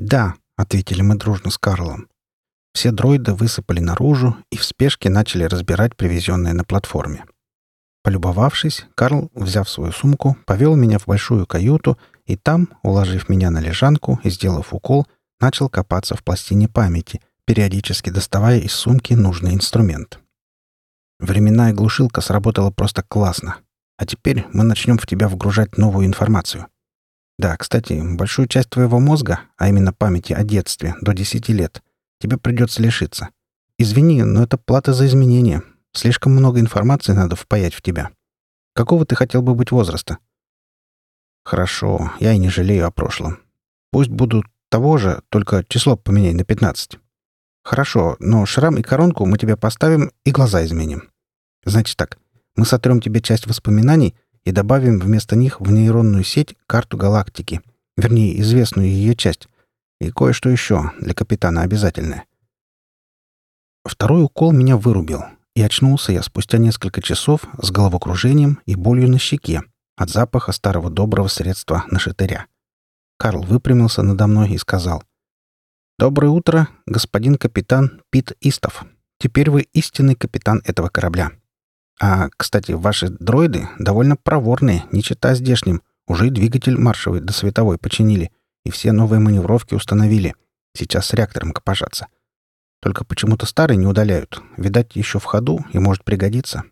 «Да», — ответили мы дружно с Карлом. Все дроиды высыпали наружу и в спешке начали разбирать привезенное на платформе. Полюбовавшись, Карл, взяв свою сумку, повел меня в большую каюту и там, уложив меня на лежанку и сделав укол, начал копаться в пластине памяти, периодически доставая из сумки нужный инструмент. Временная глушилка сработала просто классно. А теперь мы начнем в тебя вгружать новую информацию. Да, кстати, большую часть твоего мозга, а именно памяти о детстве до 10 лет, тебе придется лишиться. Извини, но это плата за изменения. Слишком много информации надо впаять в тебя. Какого ты хотел бы быть возраста? Хорошо, я и не жалею о прошлом. Пусть будут того же, только число поменяй на 15. Хорошо, но шрам и коронку мы тебе поставим и глаза изменим. Значит так, мы сотрем тебе часть воспоминаний и добавим вместо них в нейронную сеть карту галактики, вернее, известную ее часть, и кое-что еще для капитана обязательное. Второй укол меня вырубил, и очнулся я спустя несколько часов с головокружением и болью на щеке от запаха старого доброго средства на шатыря. Карл выпрямился надо мной и сказал, «Доброе утро, господин капитан Пит Истов. Теперь вы истинный капитан этого корабля. А, кстати, ваши дроиды довольно проворные, не чита здешним. Уже и двигатель маршевый до световой починили, и все новые маневровки установили. Сейчас с реактором копошатся. Только почему-то старый не удаляют. Видать, еще в ходу и может пригодиться.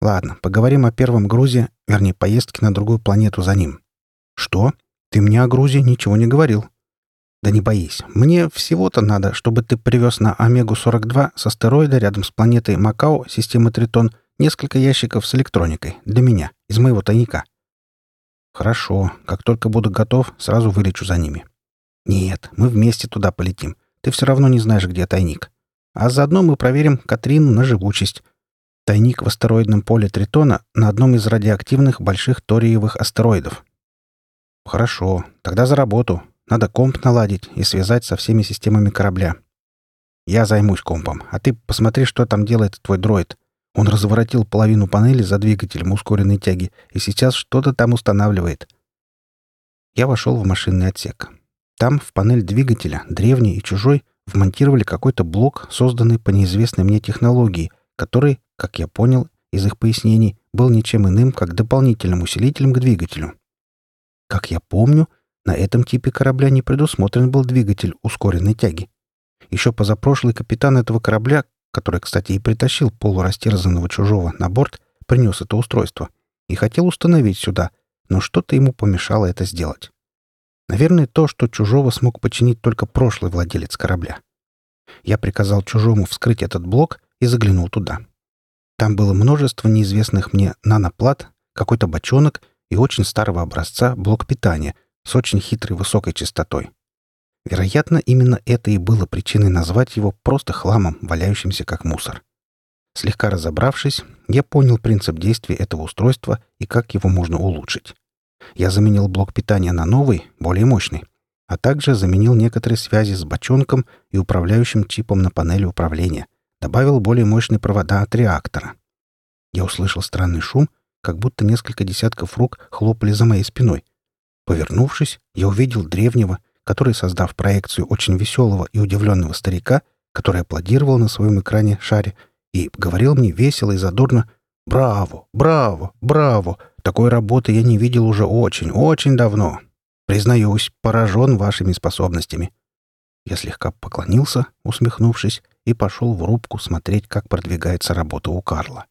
Ладно, поговорим о первом грузе, вернее, поездке на другую планету за ним. Что? Ты мне о грузе ничего не говорил. Да не боись. Мне всего-то надо, чтобы ты привез на Омегу-42 с астероида рядом с планетой Макао системы Тритон несколько ящиков с электроникой. Для меня. Из моего тайника. Хорошо. Как только буду готов, сразу вылечу за ними. Нет, мы вместе туда полетим. Ты все равно не знаешь, где тайник. А заодно мы проверим Катрину на живучесть. Тайник в астероидном поле Тритона на одном из радиоактивных больших ториевых астероидов. Хорошо. Тогда за работу. Надо комп наладить и связать со всеми системами корабля. Я займусь компом, а ты посмотри, что там делает твой дроид. Он разворотил половину панели за двигателем ускоренной тяги и сейчас что-то там устанавливает. Я вошел в машинный отсек. Там, в панель двигателя, древний и чужой, вмонтировали какой-то блок, созданный по неизвестной мне технологии, который, как я понял из их пояснений, был ничем иным, как дополнительным усилителем к двигателю. Как я помню, на этом типе корабля не предусмотрен был двигатель ускоренной тяги. Еще позапрошлый капитан этого корабля, который, кстати, и притащил полурастерзанного чужого на борт, принес это устройство и хотел установить сюда, но что-то ему помешало это сделать. Наверное, то, что чужого смог починить только прошлый владелец корабля. Я приказал чужому вскрыть этот блок и заглянул туда. Там было множество неизвестных мне наноплат, какой-то бочонок и очень старого образца блок питания, с очень хитрой высокой частотой. Вероятно, именно это и было причиной назвать его просто хламом, валяющимся как мусор. Слегка разобравшись, я понял принцип действия этого устройства и как его можно улучшить. Я заменил блок питания на новый, более мощный, а также заменил некоторые связи с бочонком и управляющим чипом на панели управления, добавил более мощные провода от реактора. Я услышал странный шум, как будто несколько десятков рук хлопали за моей спиной, Повернувшись, я увидел древнего, который, создав проекцию очень веселого и удивленного старика, который аплодировал на своем экране шаре и говорил мне весело и задорно «Браво! Браво! Браво! Такой работы я не видел уже очень, очень давно. Признаюсь, поражен вашими способностями». Я слегка поклонился, усмехнувшись, и пошел в рубку смотреть, как продвигается работа у Карла.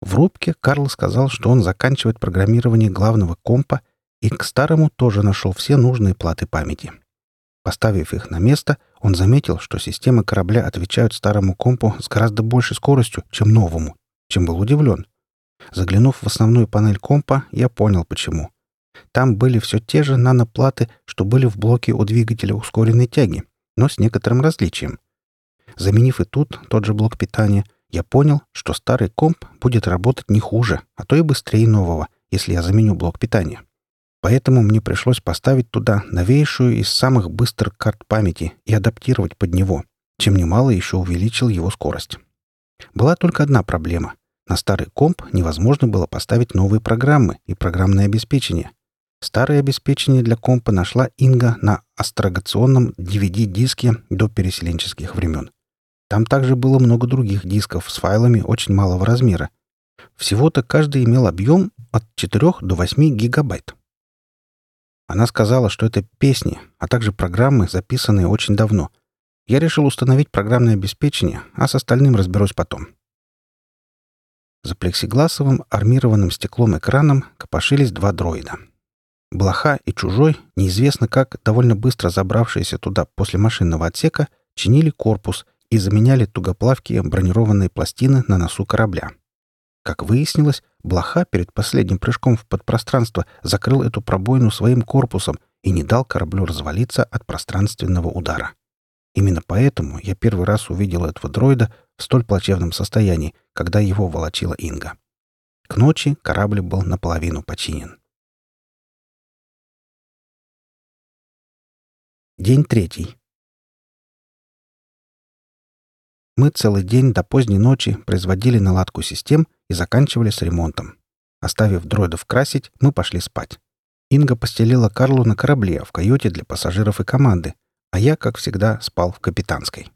В рубке Карл сказал, что он заканчивает программирование главного компа и к старому тоже нашел все нужные платы памяти. Поставив их на место, он заметил, что системы корабля отвечают старому компу с гораздо большей скоростью, чем новому, чем был удивлен. Заглянув в основную панель компа, я понял, почему. Там были все те же наноплаты, что были в блоке у двигателя ускоренной тяги, но с некоторым различием. Заменив и тут тот же блок питания, я понял, что старый комп будет работать не хуже, а то и быстрее нового, если я заменю блок питания. Поэтому мне пришлось поставить туда новейшую из самых быстрых карт памяти и адаптировать под него, чем немало еще увеличил его скорость. Была только одна проблема. На старый комп невозможно было поставить новые программы и программное обеспечение. Старое обеспечение для компа нашла Инга на астрогационном DVD-диске до переселенческих времен. Там также было много других дисков с файлами очень малого размера. Всего-то каждый имел объем от 4 до 8 гигабайт. Она сказала, что это песни, а также программы, записанные очень давно. Я решил установить программное обеспечение, а с остальным разберусь потом. За плексигласовым армированным стеклом экраном копошились два дроида — Блоха и Чужой, неизвестно как, довольно быстро забравшиеся туда после машинного отсека, чинили корпус и заменяли тугоплавкие бронированные пластины на носу корабля. Как выяснилось, Блоха перед последним прыжком в подпространство закрыл эту пробоину своим корпусом и не дал кораблю развалиться от пространственного удара. Именно поэтому я первый раз увидел этого дроида в столь плачевном состоянии, когда его волочила Инга. К ночи корабль был наполовину починен. День третий. Мы целый день до поздней ночи производили наладку систем и заканчивали с ремонтом. Оставив дроидов красить, мы пошли спать. Инга постелила Карлу на корабле в каюте для пассажиров и команды, а я, как всегда, спал в капитанской.